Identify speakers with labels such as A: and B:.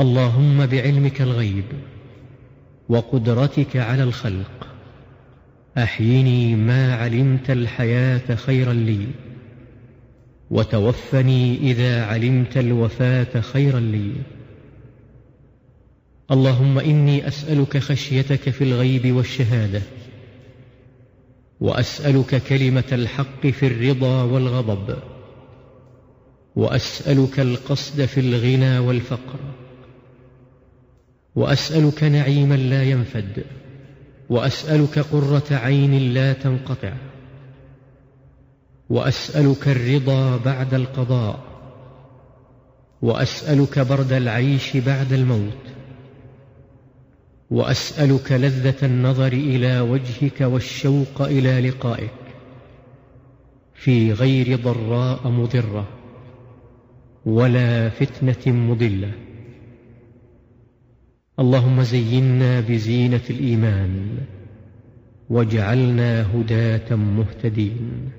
A: اللهم بعلمك الغيب وقدرتك على الخلق. أحيني ما علمت الحياة خيرا لي وتوفني إذا علمت الوفاة خيرا لي. اللهم إني أسألك خشيتك في الغيب والشهادة وأسألك كلمة الحق في الرضا والغضب وأسألك القصد في الغنى والفقر وأسألك نعيما لا ينفد وأسألك قرة عين لا تنقطع وأسألك الرضا بعد القضاء وأسألك برد العيش بعد الموت وأسألك لذة النظر إلى وجهك والشوق إلى لقائك في غير ضراء مضرة ولا فتنة مضلة. اللهم زينا بزينة الإيمان واجعلنا هداة مهتدين